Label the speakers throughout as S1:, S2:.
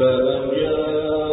S1: الذي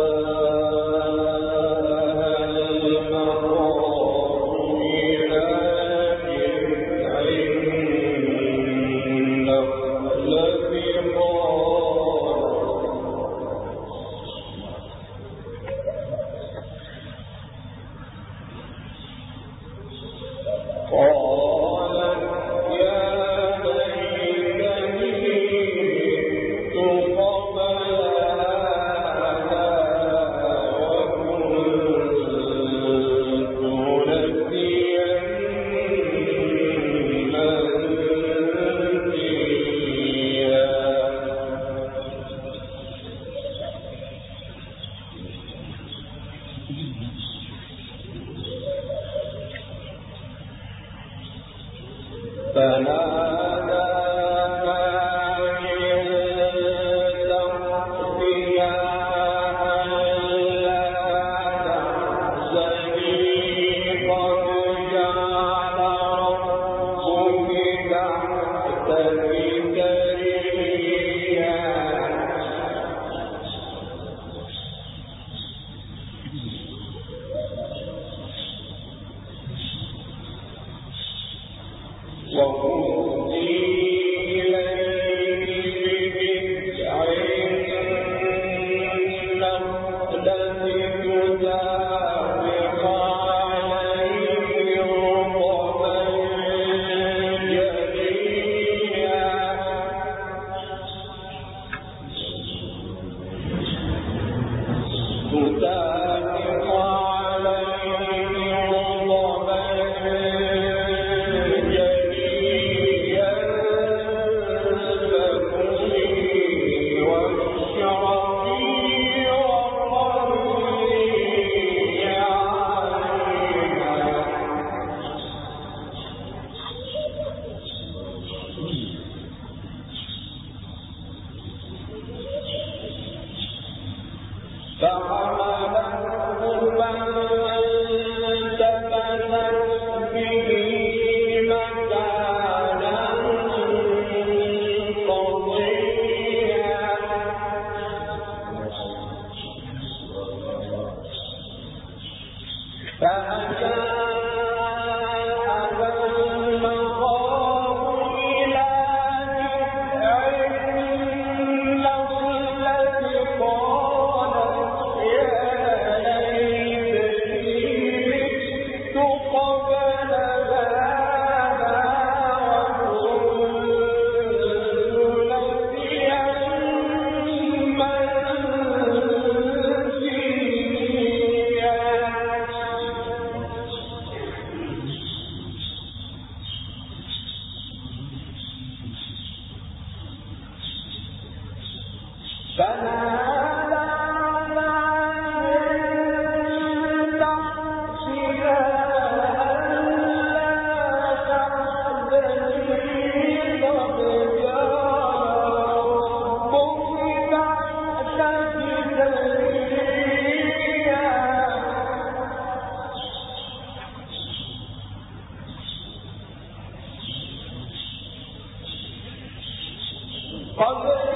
S1: Sponsor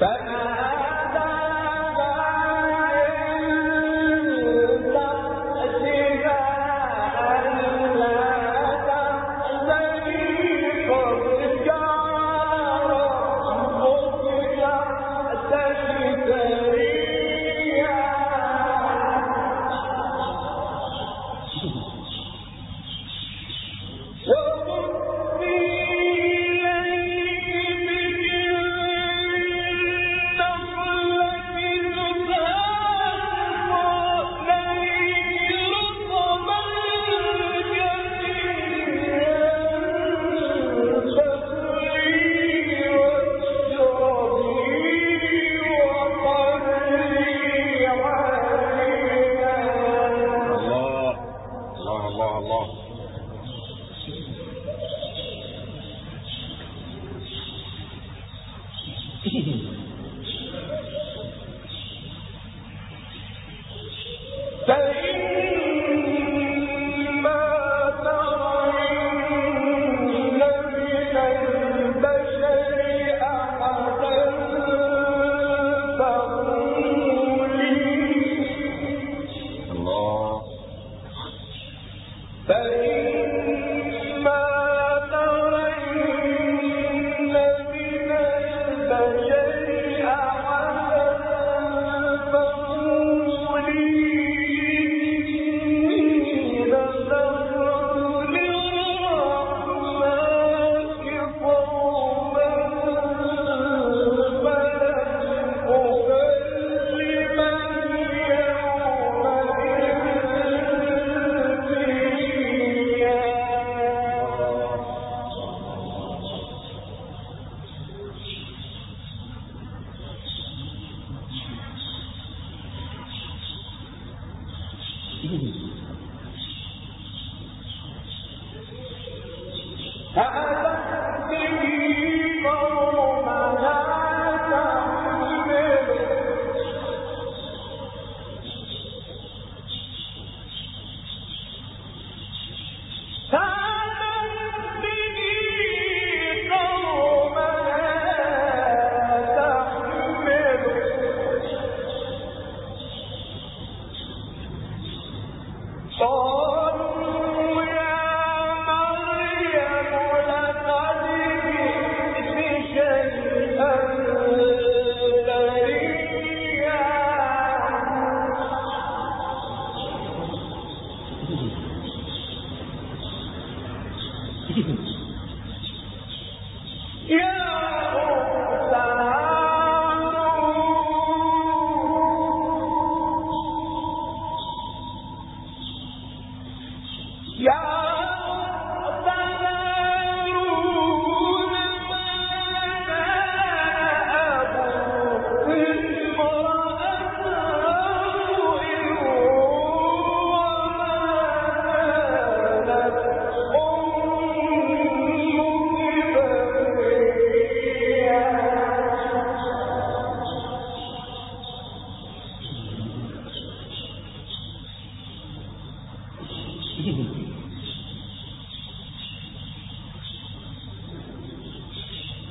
S1: فما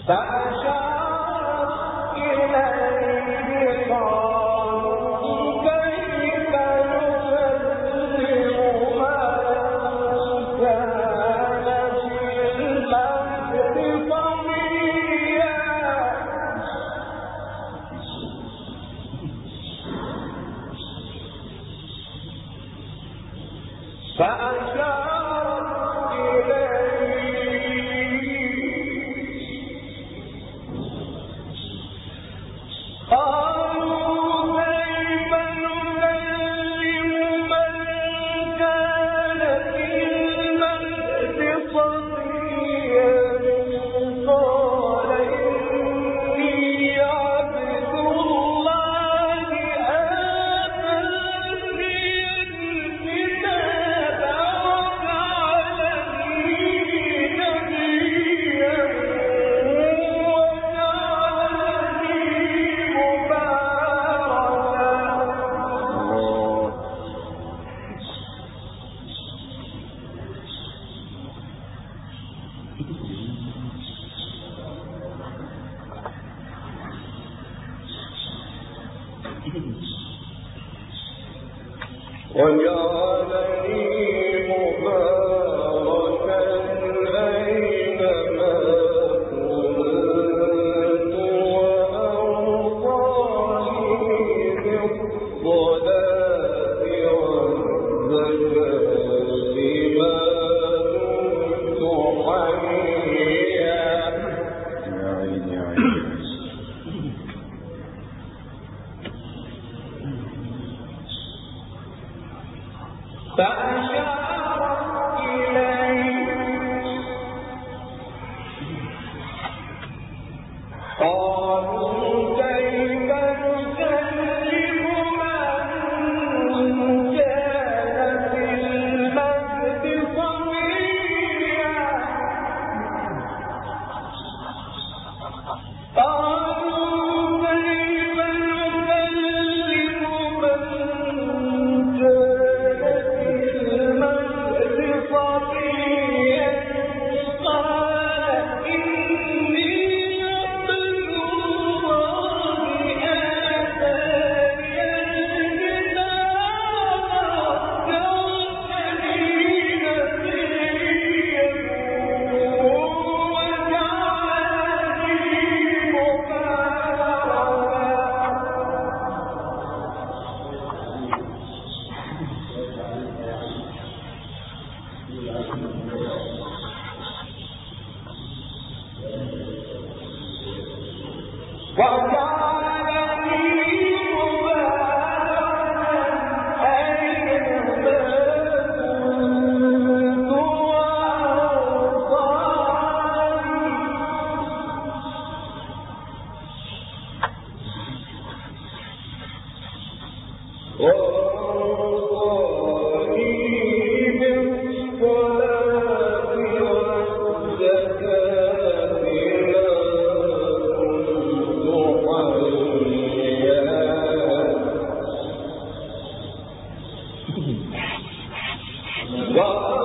S1: Sasha فأشار God.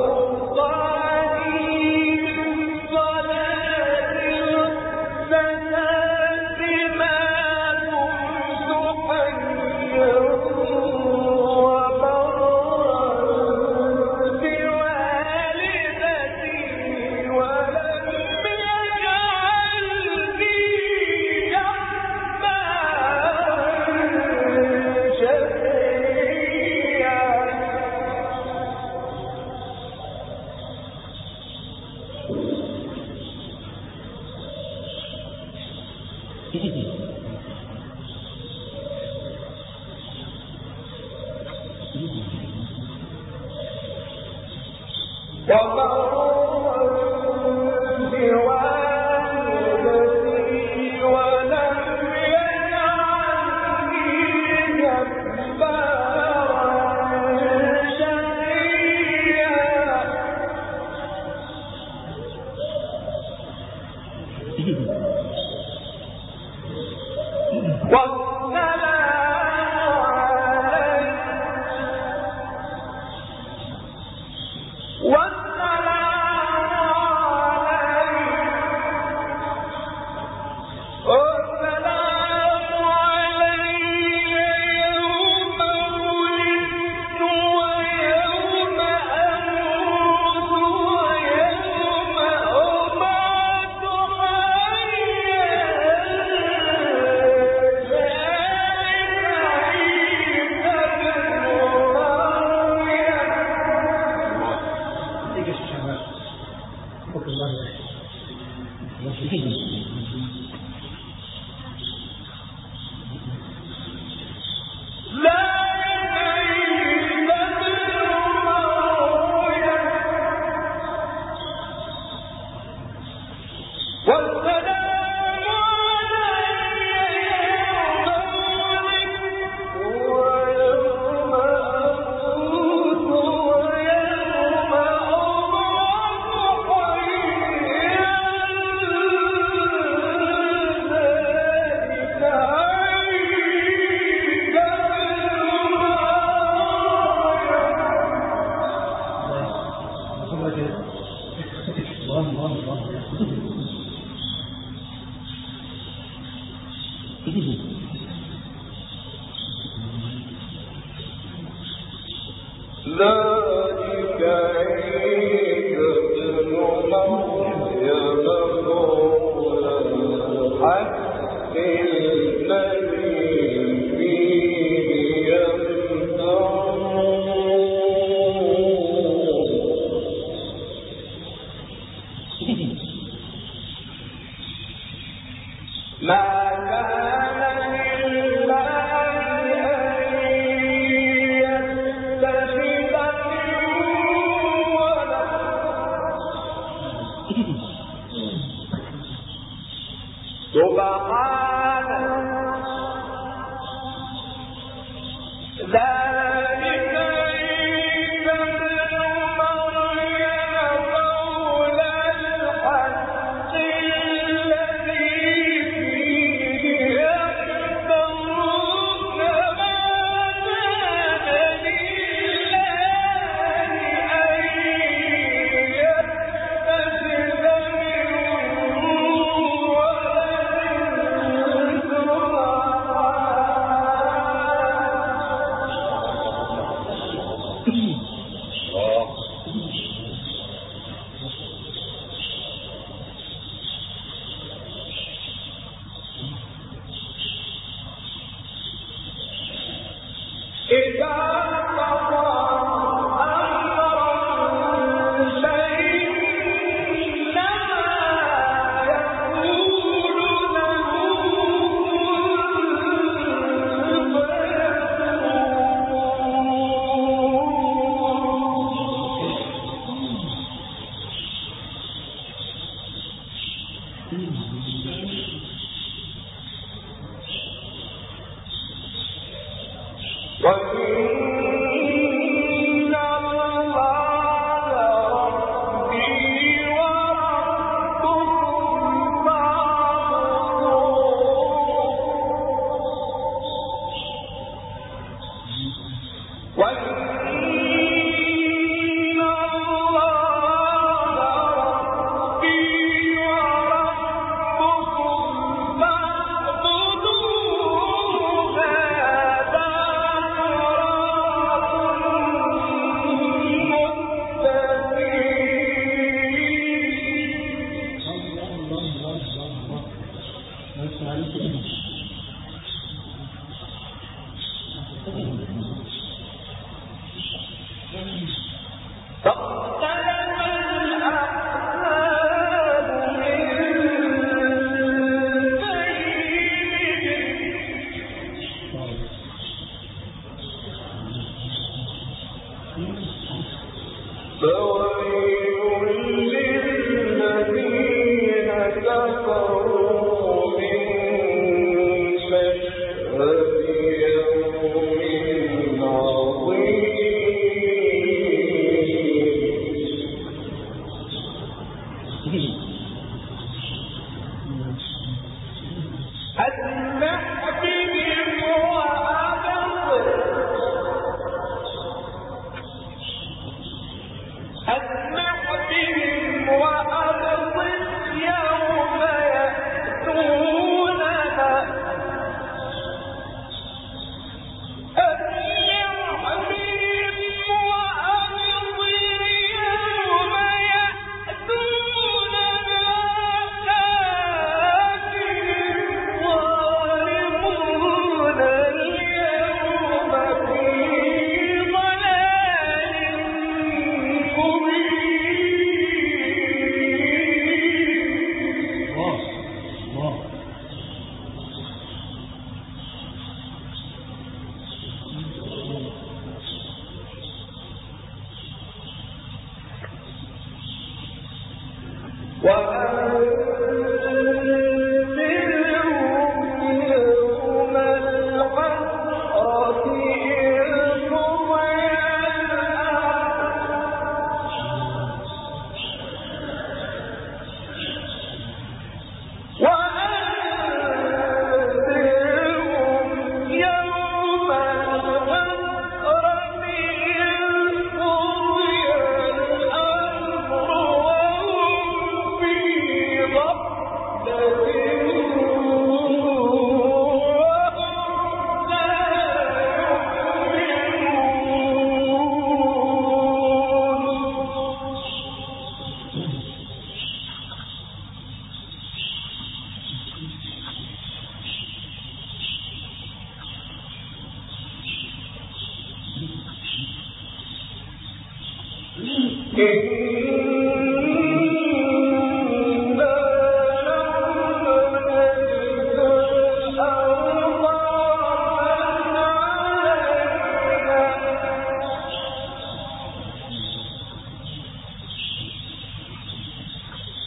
S2: فيه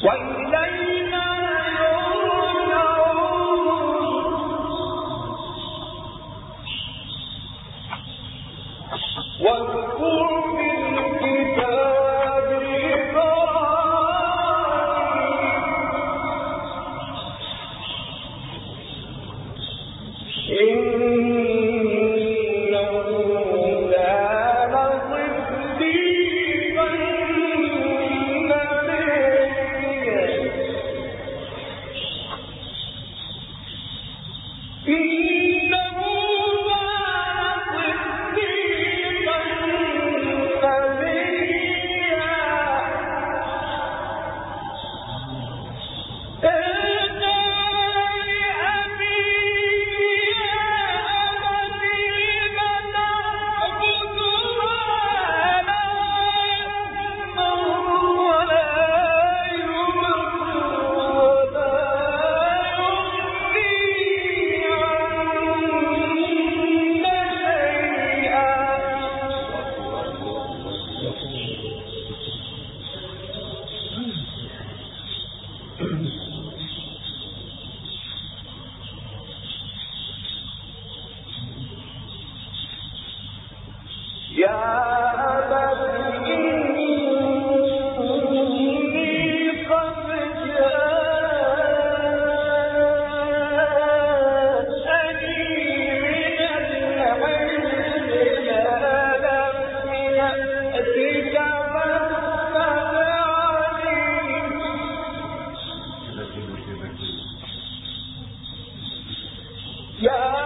S1: وإليه Yeah.